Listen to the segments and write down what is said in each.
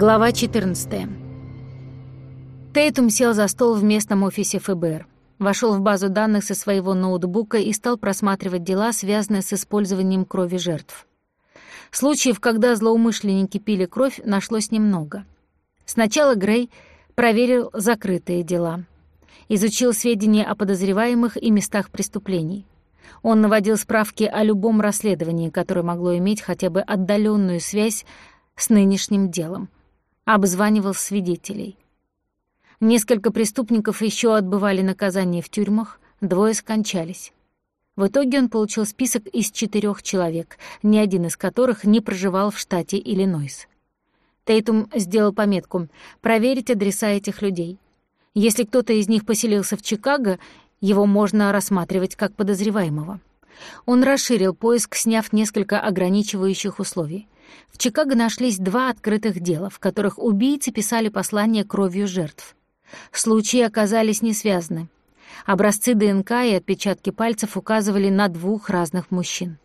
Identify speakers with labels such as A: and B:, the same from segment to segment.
A: Глава 14. Тейтум сел за стол в местном офисе ФБР. Вошел в базу данных со своего ноутбука и стал просматривать дела, связанные с использованием крови жертв. Случаев, когда злоумышленники пили кровь, нашлось немного. Сначала Грей проверил закрытые дела. Изучил сведения о подозреваемых и местах преступлений. Он наводил справки о любом расследовании, которое могло иметь хотя бы отдаленную связь с нынешним делом — обзванивал свидетелей. Несколько преступников еще отбывали наказание в тюрьмах, двое скончались. В итоге он получил список из четырех человек, ни один из которых не проживал в штате Иллинойс. Тейтум сделал пометку «Проверить адреса этих людей». Если кто-то из них поселился в Чикаго, его можно рассматривать как подозреваемого. Он расширил поиск, сняв несколько ограничивающих условий. В Чикаго нашлись два открытых дела, в которых убийцы писали послания кровью жертв. Случаи оказались не связаны. Образцы ДНК и отпечатки пальцев указывали на двух разных мужчин.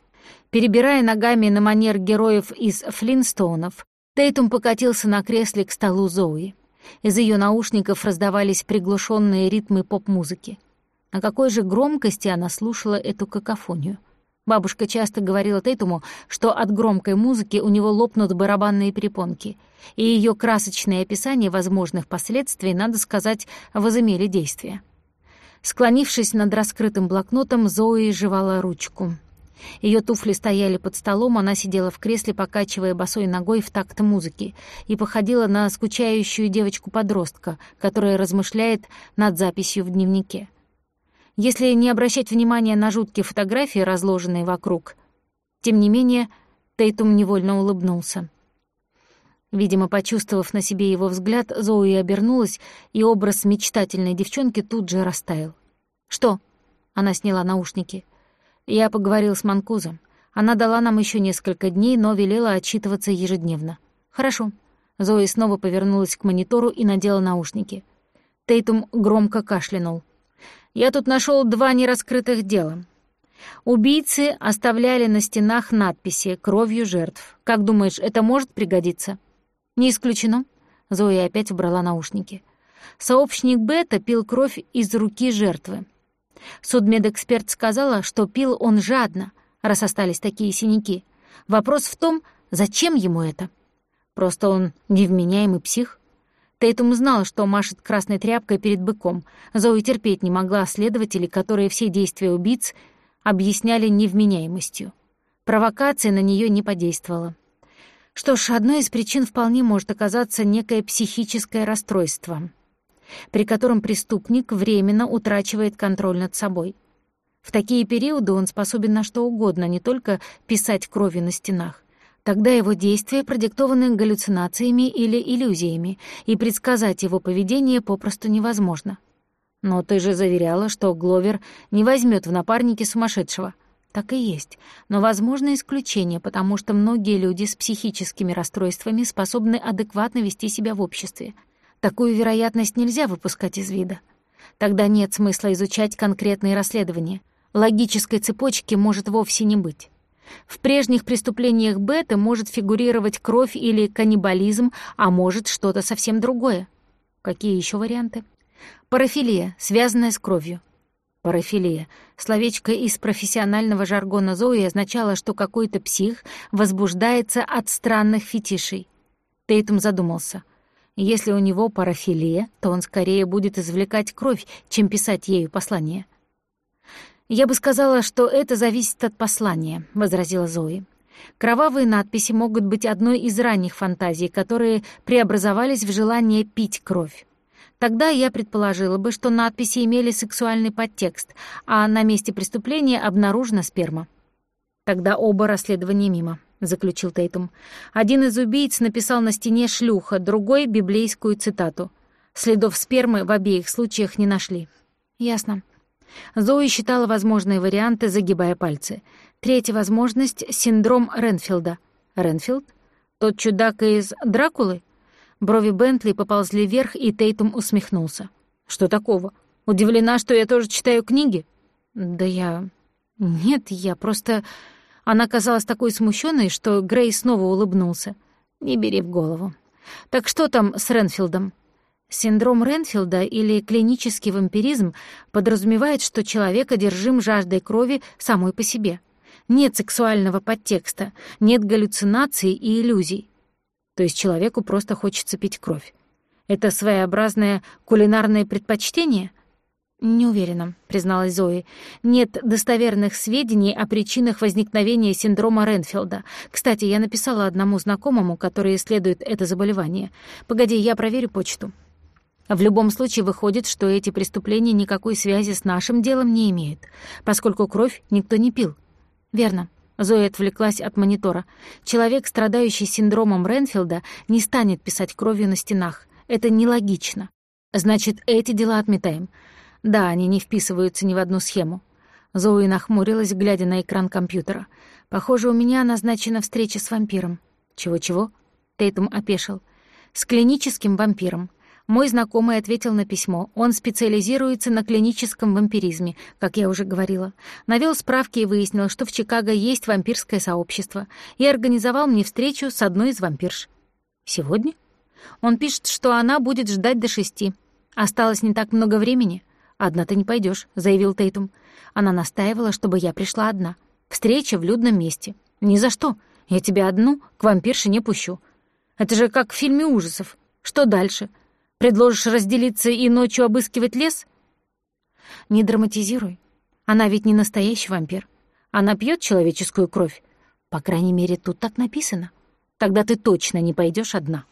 A: Перебирая ногами на манер героев из Флинстоунов, Тейтум покатился на кресле к столу Зоуи. Из ее наушников раздавались приглушенные ритмы поп-музыки. На какой же громкости она слушала эту какофонию — Бабушка часто говорила Тейтуму, что от громкой музыки у него лопнут барабанные перепонки, и ее красочные описания возможных последствий, надо сказать, возымели действие. Склонившись над раскрытым блокнотом, Зои жевала ручку. Ее туфли стояли под столом, она сидела в кресле, покачивая босой ногой в такт музыки, и походила на скучающую девочку-подростка, которая размышляет над записью в дневнике если не обращать внимания на жуткие фотографии, разложенные вокруг. Тем не менее, Тейтум невольно улыбнулся. Видимо, почувствовав на себе его взгляд, Зоуи обернулась, и образ мечтательной девчонки тут же растаял. «Что?» — она сняла наушники. «Я поговорил с Манкузом. Она дала нам еще несколько дней, но велела отчитываться ежедневно». «Хорошо». Зои снова повернулась к монитору и надела наушники. Тейтум громко кашлянул. Я тут нашел два нераскрытых дела. Убийцы оставляли на стенах надписи «Кровью жертв». Как думаешь, это может пригодиться? Не исключено. Зоя опять убрала наушники. Сообщник Бета пил кровь из руки жертвы. Судмедэксперт сказала, что пил он жадно, раз остались такие синяки. Вопрос в том, зачем ему это? Просто он невменяемый псих. Тейтум знал, что машет красной тряпкой перед быком. Зои терпеть не могла следователей, которые все действия убийц объясняли невменяемостью. Провокация на нее не подействовала. Что ж, одной из причин вполне может оказаться некое психическое расстройство, при котором преступник временно утрачивает контроль над собой. В такие периоды он способен на что угодно, не только писать кровью на стенах. Тогда его действия продиктованы галлюцинациями или иллюзиями, и предсказать его поведение попросту невозможно. Но ты же заверяла, что Гловер не возьмет в напарники сумасшедшего. Так и есть. Но возможно исключение, потому что многие люди с психическими расстройствами способны адекватно вести себя в обществе. Такую вероятность нельзя выпускать из вида. Тогда нет смысла изучать конкретные расследования. Логической цепочки может вовсе не быть. В прежних преступлениях бета может фигурировать кровь или каннибализм, а может что-то совсем другое. Какие еще варианты? Парафилия, связанная с кровью. Парафилия. Словечко из профессионального жаргона Зои означало, что какой-то псих возбуждается от странных фетишей. Тейтум задумался. Если у него парафилия, то он скорее будет извлекать кровь, чем писать ею послание. «Я бы сказала, что это зависит от послания», — возразила Зои. «Кровавые надписи могут быть одной из ранних фантазий, которые преобразовались в желание пить кровь. Тогда я предположила бы, что надписи имели сексуальный подтекст, а на месте преступления обнаружена сперма». «Тогда оба расследования мимо», — заключил Тейтум. «Один из убийц написал на стене «шлюха», другой — библейскую цитату. Следов спермы в обеих случаях не нашли». «Ясно. Зои считала возможные варианты, загибая пальцы. Третья возможность — синдром Ренфилда. Ренфилд? Тот чудак из «Дракулы»? Брови Бентли поползли вверх, и Тейтум усмехнулся. «Что такого? Удивлена, что я тоже читаю книги?» «Да я... Нет, я просто...» Она казалась такой смущенной, что Грей снова улыбнулся. «Не бери в голову. Так что там с Ренфилдом? Синдром Ренфилда или клинический вампиризм подразумевает, что человек одержим жаждой крови самой по себе. Нет сексуального подтекста, нет галлюцинаций и иллюзий. То есть человеку просто хочется пить кровь. Это своеобразное кулинарное предпочтение? Не уверена, призналась Зои. Нет достоверных сведений о причинах возникновения синдрома Ренфилда. Кстати, я написала одному знакомому, который исследует это заболевание. Погоди, я проверю почту. В любом случае выходит, что эти преступления никакой связи с нашим делом не имеют, поскольку кровь никто не пил. Верно. Зоя отвлеклась от монитора. Человек, страдающий синдромом Ренфилда, не станет писать кровью на стенах. Это нелогично. Значит, эти дела отметаем. Да, они не вписываются ни в одну схему. Зои нахмурилась, глядя на экран компьютера. Похоже, у меня назначена встреча с вампиром. Чего-чего? Тейтум опешил. С клиническим вампиром. Мой знакомый ответил на письмо. Он специализируется на клиническом вампиризме, как я уже говорила. Навел справки и выяснил, что в Чикаго есть вампирское сообщество. И организовал мне встречу с одной из вампирш. Сегодня? Он пишет, что она будет ждать до шести. Осталось не так много времени. «Одна ты не пойдешь, заявил Тейтум. Она настаивала, чтобы я пришла одна. Встреча в людном месте. «Ни за что. Я тебя одну к вампирше не пущу. Это же как в фильме ужасов. Что дальше? Предложишь разделиться и ночью обыскивать лес?» «Не драматизируй. Она ведь не настоящий вампир. Она пьет человеческую кровь. По крайней мере, тут так написано. Тогда ты точно не пойдешь одна».